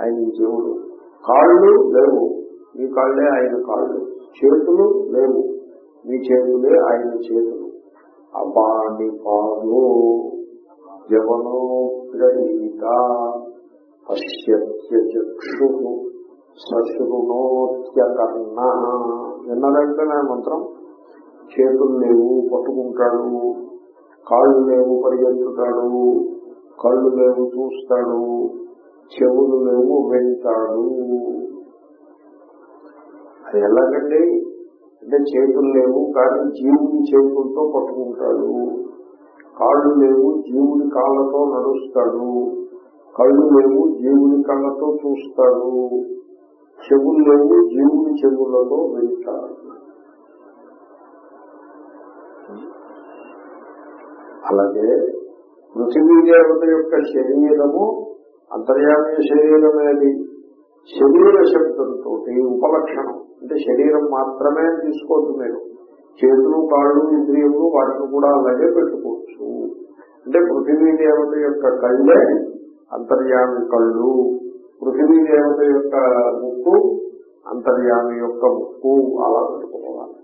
ఆయన చెవులు. కాళ్ళు లేవు. మీ కాళ్ళే ఆయన కాళ్ళు. చేతులు లేవు. మీ చేతులే ఆయన చేతులు. అపాని పాలు జవనో ప్రణీత పశ్యత్య సశృణోత్యకర్ణ. విన్నదంటే మంత్రం చేతులు లేవు పట్టుకుంటాడు కాళ్ళు లేవు పరిగెత్తుతాడు కళ్ళు లేవు చూస్తాడు చెవులు లేవు వెళ్తాడు అది ఎలాగండి? అంటే చేతులు లేవు కానీ జీవుని చేతులతో పట్టుకుంటాడు. కాళ్ళు లేవు జీవుని కాళ్ళతో నడుస్తాడు. కళ్ళు లేవు జీవుని కళ్ళతో చూస్తాడు. చెవులు లేవు జీవుని చెవులతో వింటాడు. అలాగే పృథివీ దేవత యొక్క శరీరము అంతర్యామీ శరీరమేది. శరీర శబ్దంతో ఉపలక్షణం. అంటే శరీరం మాత్రమే తీసుకోవద్దు మీరు. చేతులు కాళ్ళు ఇంద్రియములు వాటిని కూడా అలాగే పెట్టుకోవచ్చు. అంటే పృథివీ దేవత యొక్క కళ్ళే అంతర్యామి కళ్ళు పృథివీ దేవత యొక్క ముక్కు అంతర్యామి యొక్క ముక్కు అలా పెట్టుకోవాలి.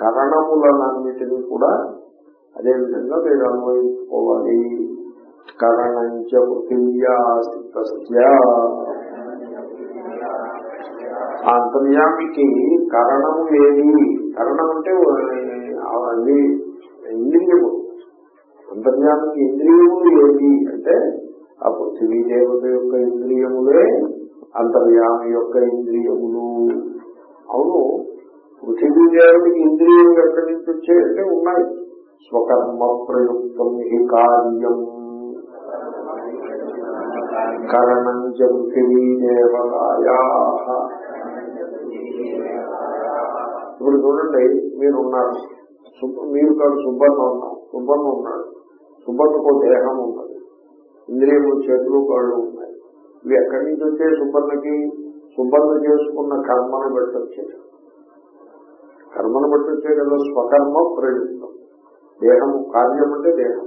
కరణములన్నిటినీ కూడా అదే విధంగా మీరు అనుభవించుకోవాలి కరణంచ పృథివ్యా అంతర్యామికి కరణము ఏది? కరణం అంటే అది ఇంద్రియము అంతర్యామికి ఇంద్రియములు. ఏది అంటే ఆ పృథివీ దేవత యొక్క ఇంద్రియములే అంతర్యామి యొక్క ఇంద్రియములు. అవును పృథివీ దేవతకి ఇంద్రియం ఎక్కడి నుంచి వచ్చాయంటే ఉన్నాయి. స్వకర్మ ప్రయుక్తం హి కార్యం. కరణం చ పృథివీ దేవతాయా ఇప్పుడు చూడండి మీరున్నారు. ఉన్నారు మీరు కాదు సుబ్బన్న ఉన్నాం సుబ్బన్న ఉన్నాడు. సుబ్బన్నకు దేహం ఉన్నది. ఇంద్రియములు చేతులు కాళ్ళు ఉన్నాయి. ఇవి ఎక్కడి నుంచి వచ్చే సుబ్బన్నకి? సుబ్బన్న చేసుకున్న కర్మను బట్టి వచ్చాయి. కర్మను బట్టి వచ్చే కదా స్వకర్మ ప్రయోజనం దేహము కార్యం అంటే దేహం.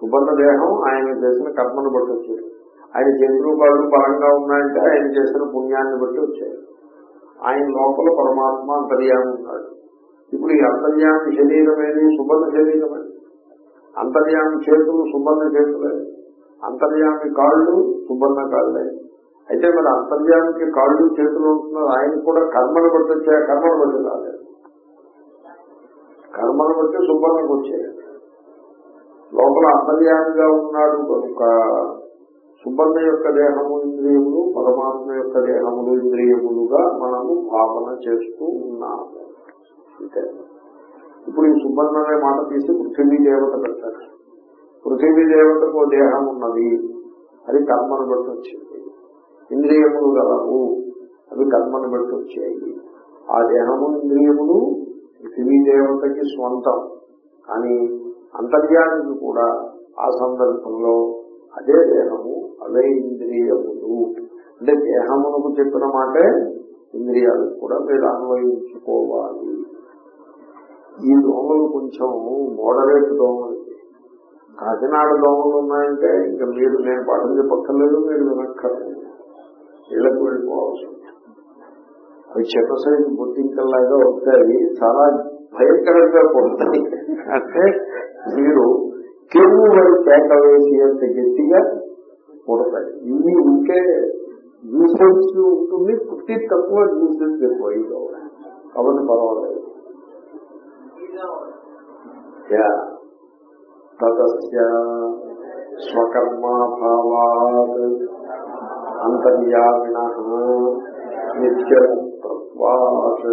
సుబ్బన్న దేహం ఆయన చేసిన కర్మను బట్టి వచ్చాయి. ఆయన చేతులు కాళ్ళు బలంగా ఉన్నాయంటే ఆయన చేసిన పుణ్యాన్ని బట్టి వచ్చాయి. ఆయన లోపల పరమాత్మ అంతర్యామి ఉన్నాడు. ఇప్పుడు ఈ అంతర్యామి శరీరమేది సుబంధ శరీరమే అంతర్యామి చేతులు సుబంధ చేతులే. అంతర్యామి కాళ్ళు సుబంధ కాళ్ళే. అయితే మరి అంతర్యానికి కాళ్ళు చేతులు ఉంటున్నారు. ఆయన కూడా కర్మను బట్టి వచ్చే కర్మను బట్టి రాలేదు. కర్మను బట్టి సుబ్బన్నకు వచ్చాయి లోపల అంతర్యామిగా ఉన్నాడు కనుక సుబ్బన్న యొక్క దేహము ఇంద్రియములు పరమాత్మ యొక్క దేహములు ఇంద్రియములుగా మనము భావన చేస్తూ ఉన్నాము. అంతే. ఇప్పుడు ఈ సుబ్బన్న అనే మాట తీసి పృథివీ దేవత పెట్టారు. పృథివీ దేవతకు దేహం ఉన్నది అది కర్మను బట్టి వచ్చింది. ఇంద్రియములు గలవు అవి కర్మను బట్టి వచ్చాయి. ఆ దేహము ఇంద్రియములు పృథివీ దేవతకి స్వంతం. కానీ అంతర్యానికి కూడా ఆ సందర్భంలో అదే దేహము అవే ఇంద్రియములు అంటే దేహమునకు చెప్పిన మాటే ఇంద్రియాలకు కూడా మీరు అన్వయించుకోవాలి. ఈ దోమలు కొంచెం మోడరేట్ దోమలు. కాకినాడ దోమలు ఉన్నాయంటే ఇంకా మీరు నేను పాఠం చెప్పక్కర్లేదు మీరు వినక్కర్లేదు. ఇళ్ళకు వెళ్ళిపోవాల్సి అవి చెత్త సైజు బొట్టింకల్లాగా వస్తాయి. చాలా భయంకరంగా పడుతాయి అంటే మీరు కెరువు మరి కేక వేసి అంత గట్టిగా పుడతాయి ఇవి ఉంటే న్యూసెన్స్ ఉంటుంది పుట్టి తక్కువ న్యూసెన్స్ ఎక్కువ ఇది కాబట్టి పర్వాలేదు. యా. తదస్య స్వకర్మాభావాత్ అంతర్యామిణ నిత్యముక్తత్వాత్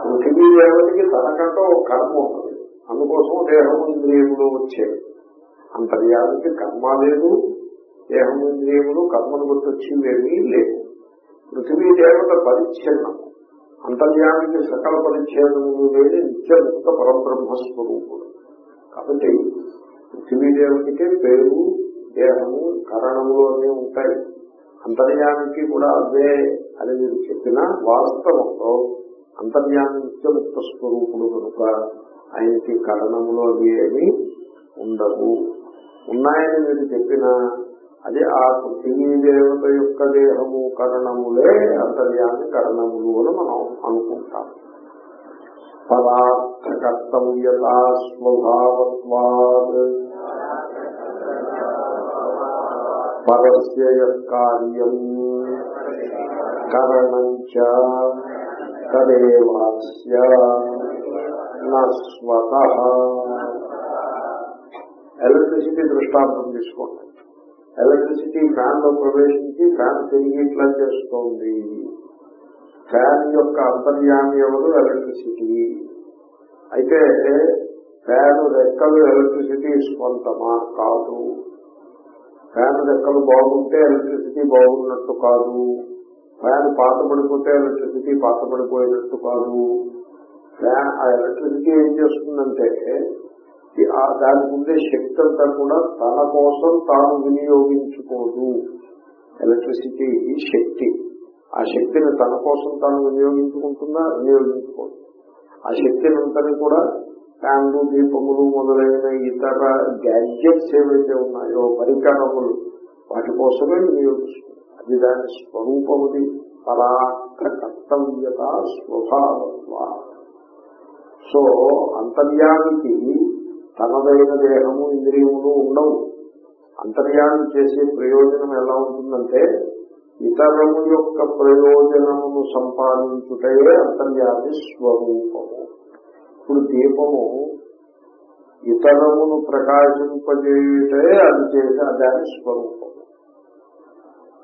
పృథివీ దేవతకి తనకంటూ ఒక కర్మ ఉంటుంది అందుకోసం దేహము ఇంద్రియములు వచ్చేవి. అంతర్యానికి కర్మ లేదు దేహము ఇంద్రియములు కర్మను బట్టి వచ్చిందేమీ లేదు పృథివీ దేవత పరిచ్ఛిన్నం. అంతర్యానికి సకల పరిచ్ఛేదములు లేని నిత్యముక్త పరబ్రహ్మస్వరూపుడు. కాబట్టి పృథివీ దేవతకే పేరు దేహము కరణములు అన్నీ ఉంటాయి. అంతర్యానికి కూడా అదే అని మీరు చెప్పిన వాస్తవంలో అంతర్యామి నిత్యముక్త స్వరూపుడు కనుక ఆయనకి కరణములు అవి ఏమి ఉండవు. ఉన్నాయని మీరు చెప్పిన అది ఆ పృథివీ దేవత యొక్క దేహము కరణములే అంతర్యాన్ని కరణములు అని మనం అనుకుంటాం. పదార్థకర్తవ్యతా స్వభావత్వాద్. పరస్య కార్యం కరణం చ తదేవాస్య. స్వత. ఎలక్ట్రిసిటీ దృష్టాంతం తీసుకోండి. ఎలక్ట్రిసిటీ ఫ్యాన్లో ప్రవేశించి ఫ్యాన్ తిరిగి ఇట్లా చేస్తోంది. ఫ్యాన్ యొక్క అంతర్యామి ఎవరు? ఎలక్ట్రిసిటీ అయితే ఫ్యాన్ రెక్కలు ఎలక్ట్రిసిటీ స్వంతమా కాదు. ఫ్యాన్ రెక్కలు బాగుంటే ఎలక్ట్రిసిటీ బాగున్నట్టు కాదు. ఫ్యాన్ పాత పడిపోతే ఎలక్ట్రిసిటీ పాత పడిపోయినట్టు కాదు. ఆ ఎలక్ట్రిసిటీ ఏం చేస్తుందంటే ఆ- దానికి ఉండే శక్తి అంతా కూడా తన కోసం తాను వినియోగించుకోదు. ఎలక్ట్రిసిటీ శక్తి. ఆ శక్తిని తన కోసం తాను వినియోగించుకుంటుందా? వినియోగించుకోదు. ఆ శక్తిని అంతని కూడా ఫ్యాన్లు దీపములు మొదలైన ఇతర గ్యాడ్జెట్స్ ఏవైతే ఉన్నాయో పరికరములు వాటి కోసమే వినియోగిస్తుంది అది దాని స్వరూపముది. పరార్థ కర్తవ్యత స్వభావత్వ. సో అంతర్యానికి తనదైన దేహము ఇంద్రియములు ఉండవు. అంతర్యాన్ని చేసే ప్రయోజనం ఎలా ఉంటుందంటే ఇతరము యొక్క ప్రయోజనమును సంపాదించుటే అంతర్యామి స్వరూపము. ఇప్పుడు దీపము ఇతరమును ప్రకాశింపజేయుటే అది చేసే దాని స్వరూపము.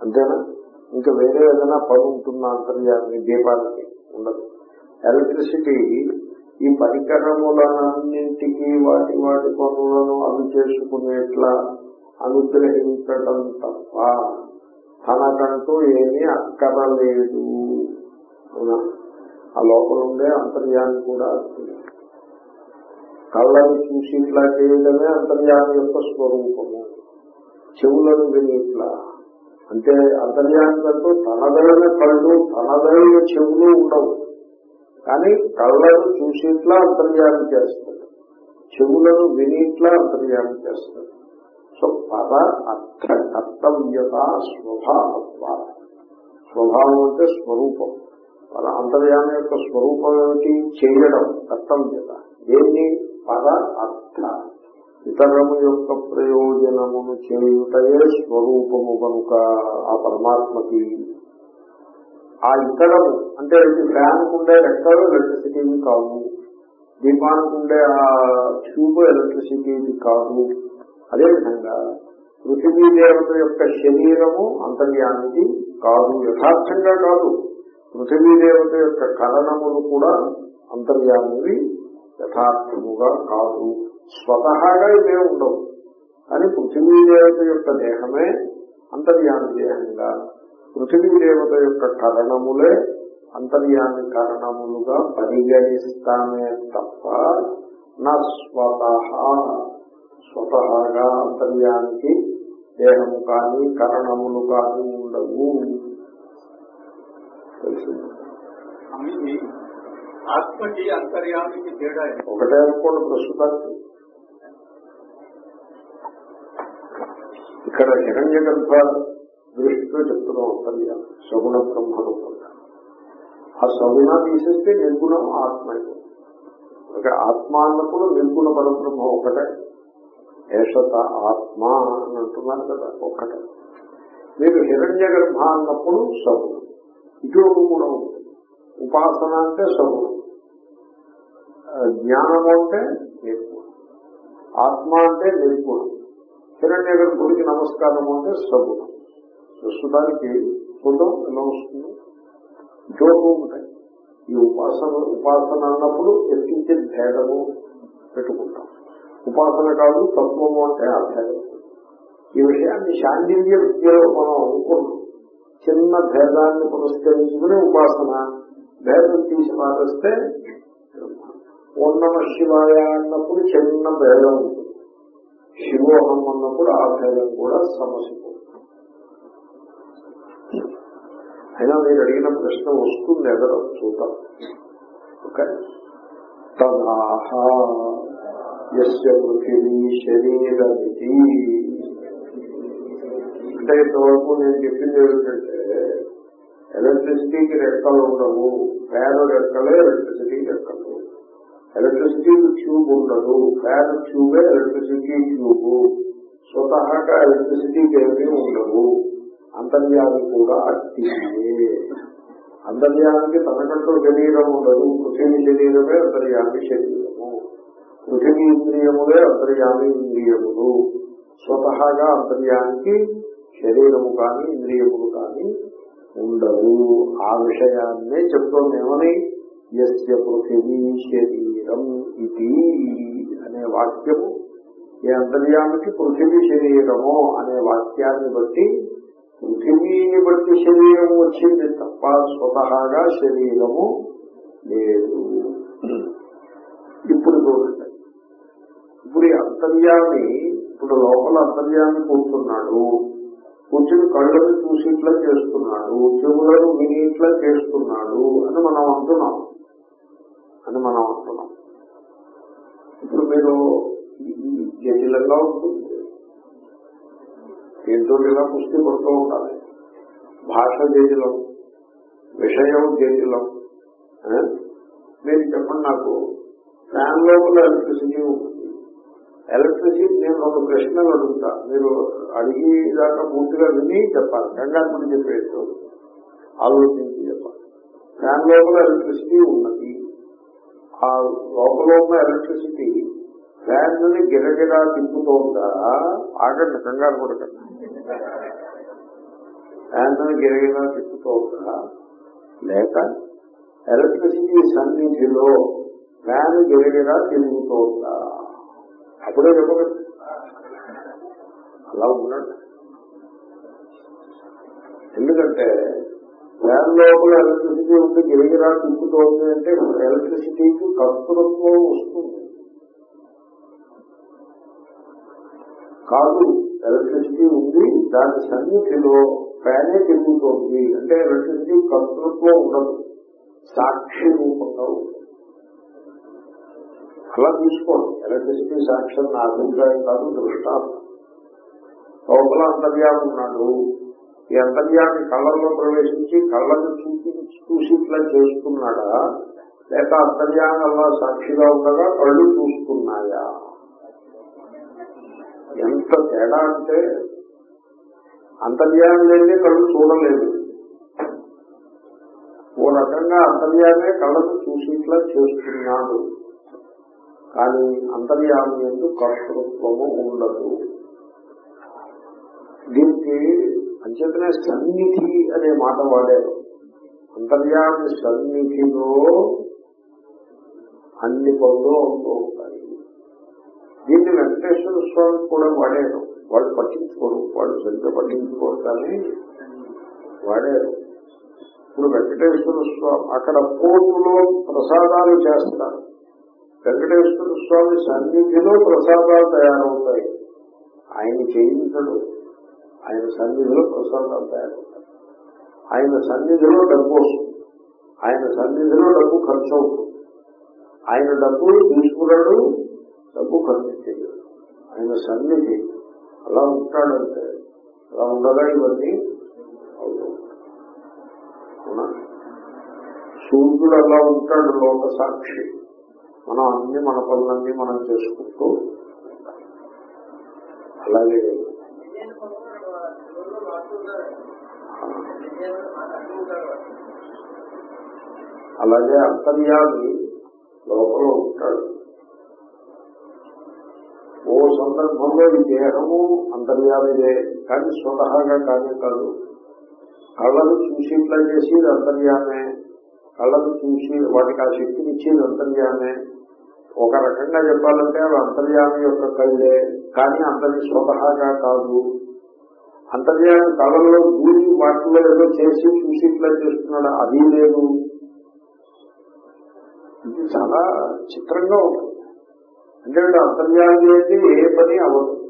అంతేనా? ఇంకా వేరే ఏదైనా పని ఉంటుందా దీపానికి ఉండదు. ఎలక్ట్రిసిటీ ఈ పరికరములన్నింటికి వాటి వాటి పనులను అవి చేసుకునేట్లా అనుగ్రహించడం తప్ప తనకంటూ ఏమీ అక్కరలేదు. ఆ లోపల ఉండే అంతర్యాన్ని కూడా కళ్ళని చూసి ఇట్లా చేయడమే అంతర్యాన్ని యొక్క స్వరూపము. చెవులను వినిట్లా అంటే అంతర్యానికంటూ తనదైన కళ్ళు తనదైన చెవులు ఉండవు. కానీ కళ్ళను చూసేట్లా అంతర్యామి చేస్తాడు చెవులను వినేట్లా అంతర్యామి చేస్తాడు సో పద అర్థ కర్తవ్యత స్వభావత్వ. స్వభావం అంటే స్వరూపం. పద అంతర్యామి యొక్క స్వరూపం ఏమిటి? చేయడం కర్తవ్యత. దేన్ని? పద అర్థ ఇతరము యొక్క ప్రయోజనమును చేయుటయే స్వరూపము కనుక ఆ పరమాత్మకి ఆ ఇతరము అంటే ఫ్యాన్కు ఉండే రెక్కలు ఎలక్ట్రిసిటీవి కావు. దీపానికి ఉండే ఆ ట్యూబ్ ఎలక్ట్రిసిటీవి కాదు అదేవిధంగా పృథివీ దేవత యొక్క శరీరము అంతర్యానికి కాదు యథార్థంగా కాదు. పృథివీ దేవత యొక్క కరణములు కూడా అంతర్యామివి యథార్థముగా కాదు. స్వతహాగా ఇవే ఉండవు. కానీ పృథివీ దేవత యొక్క దేహమే అంతర్యామి దేహంగా పృథివీ దేవత యొక్క కరణములే అంతర్యామి కారణములుగా పరిగణిస్తామే తప్ప నా స్వతహ స్వతహాగా అంతర్యానికి దేహము కానీ కరణములు కానీ ఉండవు. ఆత్మకి అంతర్యానికి తేడా? ఒకటే అనుకోండి ప్రస్తుతానికి. ఇక్కడ హిరణ్య గర్భ దృష్టితో చెప్తున్నాం అంతర్యామి సగుణ బ్రహ్మరూపంగా ఆ సగుణ తీసేస్తే నిర్గుణం ఆత్మ అయిపోతుంది. ఆత్మ అన్నప్పుడు నిర్గుణ పరబ్రహ్మ ఒకటే ఏషత ఆత్మ అని అంటున్నారు కదా ఒక్కటే. మీరు హిరణ్య గర్భ అన్నప్పుడు సగుణం. ఇటువంటి కూడా ఉంటుంది. ఉపాసన అంటే సగుణం. జ్ఞానం అంటే నిర్గుణం. ఆత్మ అంటే నిర్గుణం. హిరణ్య గర్భుడికి నమస్కారం అంటే సగుణం. ప్రస్తుతానికి చూద్దాం ఎలా వస్తుంది? జోకు ఉంటాయి ఈ ఉపాసన ఉపాసన అన్నప్పుడు ఎత్తించే భేదము పెట్టుకుంటాం. ఉపాసన కాదు తత్వము అంటే ఆ భేదం. ఈ విషయాన్ని శాండిల్య విద్యలో మనం అనుకున్నాం. చిన్న భేదాన్ని పురస్కరించుకుని ఉపాసన భేదం తీసి మారేస్తే ఓం శివాయ అన్నప్పుడు చిన్న భేదం ఉంటుంది. శివోహం అన్నప్పుడు ఆ భేదం కూడా సమస్య అయినా మీరు అడిగిన ప్రశ్న వస్తుంది ఎదరం చూద్దాం. ఓకే? తదాహ యస్య పృథివీ శరీరమితి. అంటే ఇంతవరకు నేను చెప్పింది ఏమిటంటే ఎలక్ట్రిసిటీకి రెక్కలు ఉండవు ఫ్యాన్ రెక్కలే ఎలక్ట్రిసిటీ రెక్కలు. ఎలక్ట్రిసిటీకి ట్యూబ్ ఉండదు ఫ్యాన్ ట్యూబే ఎలక్ట్రిసిటీ ట్యూబ్. స్వతహాగా ఎలక్ట్రిసిటీకి ఏమీ ఉండవు. అంతర్యామి కూడా అట్టిదే అంతర్యానికి తనకంటూ శరీరం ఉండదు. పృథివీ శరీరమే అంతర్యామి శరీరము. పృథివీ ఇంద్రియములే అంతర్యామి ఇంద్రియములు. స్వతహాగా అంతర్యానికి శరీరము కానీ ఇంద్రియములు కానీ ఉండవు ఆ విషయాన్నే చెప్తోందేమని ఎస్య యస్య పృథివీ శరీరం ఇది అనే వాక్యము. ఈ అంతర్యానికి పృథివీ శరీరము అనే వాక్యాన్ని బట్టి పృథివీని బట్టి శరీరం వచ్చింది తప్ప స్వతహాగా శరీరము లేదు ఇప్పుడు చూడండి ఇప్పుడు ఈ అంతర్యాన్ని ఇప్పుడు లోపల అంతర్యాన్ని కూర్చున్నాడు కూర్చుని కళ్ళని చూసి ఇట్లా చేస్తున్నాడు చెవులను విని ఇట్లా చేస్తున్నాడు అని మనం అంటున్నాం అని మనం అంటున్నాం ఇప్పుడు మీరు ఈ జటిలంగా ఉంటుంది దీంతో ఇలా పుష్టి పడుతూ ఉండాలి. భాష జటిలం విషయం జటిలం మీరు చెప్పండి నాకు. ఫ్యాన్ లోపల ఎలక్ట్రిసిటీ ఉంటుంది. ఎలక్ట్రిసిటీ నేను ఒక ప్రశ్నలు అడుగుతా. మీరు అడిగి దాకా పూర్తిగా విని చెప్పాలి. గంగాత్మని చెప్పేట్టు ఆలోచించి చెప్పాలి. ఫ్యాన్ లోపల ఎలక్ట్రిసిటీ ఉన్నది. ఆ లోపల ఉన్న ఎలక్ట్రిసిటీ ఫ్యాన్ని గిరగిరా తిప్పుతోందా? ఆగండి కంగారు పడకండి ఫ్యాన్ గిరిగినా తిప్పుకోకుండా లేక ఎలక్ట్రిసిటీ సన్నిధిలో ఫ్యాన్ గిరిగినా తిరుగుతోందా అప్పుడే చెప్పగలరు. అలా ఉన్నాడు ఎందుకంటే ఫ్యాన్ లోపల ఎలక్ట్రిసిటీ ఉంటే గిరిగిరా తిప్పుతోంది అంటే ఎలక్ట్రిసిటీకి కర్తృత్వం వస్తుంది. కాదు ఎలక్ట్రిసిటీ ఉంది దాని సన్నిధిలో ఫ్యానే తిరుగుతోంది. అంటే ఎలక్ట్రిసిటీ కర్తృత్వం ఉండదు సాక్షి రూపంగా అలా తీసుకోండి. ఎలక్ట్రిసిటీ సాక్ష్యం నా అభిప్రాయం కాదు దృష్టాంతం. లోపల అంతర్యామి ఉన్నాడు. ఈ అంతర్యామి కళ్ళల్లో ప్రవేశించి కళ్ళను చూసి చూసి చేస్తున్నాడా? లేక అంతర్యామి అలా సాక్షిగా ఉండగా కళ్ళు చూస్తున్నాయా? ఎంత తేడా అంటే అంతర్యామి లేదే కళ్ళు చూడలేదు. ఓ రకంగా అంతర్యామే కళ్ళను చూసి చేస్తున్నాడు. కానీ అంతర్యామి ఎందుకు కర్తృత్వము ఉండదు. దీనికి అంచేతనే సన్నిధి అనే మాట వాడారు. అంతర్యామి సన్నిధిలో అన్ని పనులు అవుతూ ఉంటాయి. దీన్ని వెంకటేశ్వర స్వామి కూడా వాడారు. వాళ్ళు పట్టించుకోరు. వాళ్ళు సరిగ్గా పట్టించుకోరు కానీ వాడారు. ఇప్పుడు వెంకటేశ్వర స్వామి అక్కడ కోర్టులో ప్రసాదాలు చేస్తారు వెంకటేశ్వర స్వామి సన్నిధిలో ప్రసాదాలు తయారవుతాయి. ఆయన చేయించడు. ఆయన సన్నిధిలో ప్రసాదాలు తయారవుతాయి. ఆయన సన్నిధిలో డబ్బు వస్తుంది. ఆయన సన్నిధిలో డబ్బు ఖర్చు అవుతుంది ఆయన డబ్బులు తీసుకున్నాడు డబ్బు ఖర్చు చేయదు ఆయన సన్నిధి అలా ఉంటాడంటే అలా ఉండగా ఇవన్నీ? అవుతూ సూర్యుడు అలా ఉంటాడు లోక సాక్షి. మనం అన్ని మన పనులన్నీ మనం చేసుకుంటూ అలాగే అలాగే అంతర్యామి లోపల ఉంటాడు. ఓ సందర్భంలో ఈ దేహము అంతర్యామిదే. కానీ స్వతహాగా కానీ కాదు. కళ్ళను చూసి చేసేది అంతర్యామే. కళ్ళను చూసి వాటికి ఆ శక్తిని ఇచ్చేది అంతర్యామే. ఒక రకంగా చెప్పాలంటే అవి అంతర్యామి యొక్క కళ్ళే కానీ అంతని స్వతహాగా కాదు. అంతర్యామి కళ్ళలో దూరి వాటిలో ఏదో చేసి చూసి చేస్తున్నాడు అది లేదు. ఇది చాలా చిత్రంగా ఉంటుంది. అంటే వీడు అంతర్యామి చేసి ఏ పని అవ్వదు.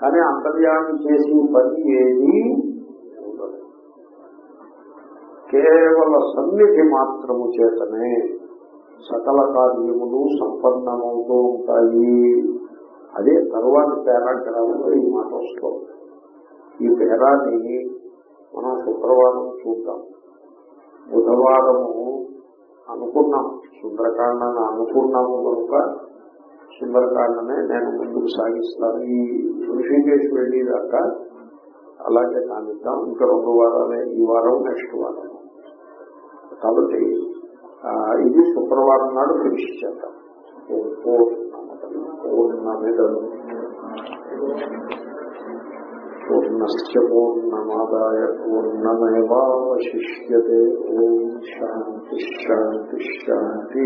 కానీ అంతర్యామి చేసి పని ఏది కేవల సన్నిధి మాత్రము చేతనే సకల కార్యములు సంపన్నమవుతూ ఉంటాయి. అదే తరువాతి పేరాగ్రామంలో ఈ మాట వస్తుంది. ఈ పేరాన్ని మనం శుక్రవారం చూద్దాం. బుధవారము అనుకున్నాం. సుందరకాండని అనుకున్నాము కనుక సుందరకాండనే నేను ముందుకు సాగిస్తాను. ఈ ఋషికేశ్ వెళ్ళేదాకా అలాగే కానిద్దాం ఇంకా రెండు వారాలే ఈ వారం నెక్స్ట్ వారం. కాబట్టి ఇది శుక్రవారం నాడు ఫినిష్ చేద్దాం. పూర్ణమిదం. పూర్ణశ్చ పూర్ణమాదాయ పూర్ణమేవాశిష్యే ఓం శాంతి శాంతి శాంతి.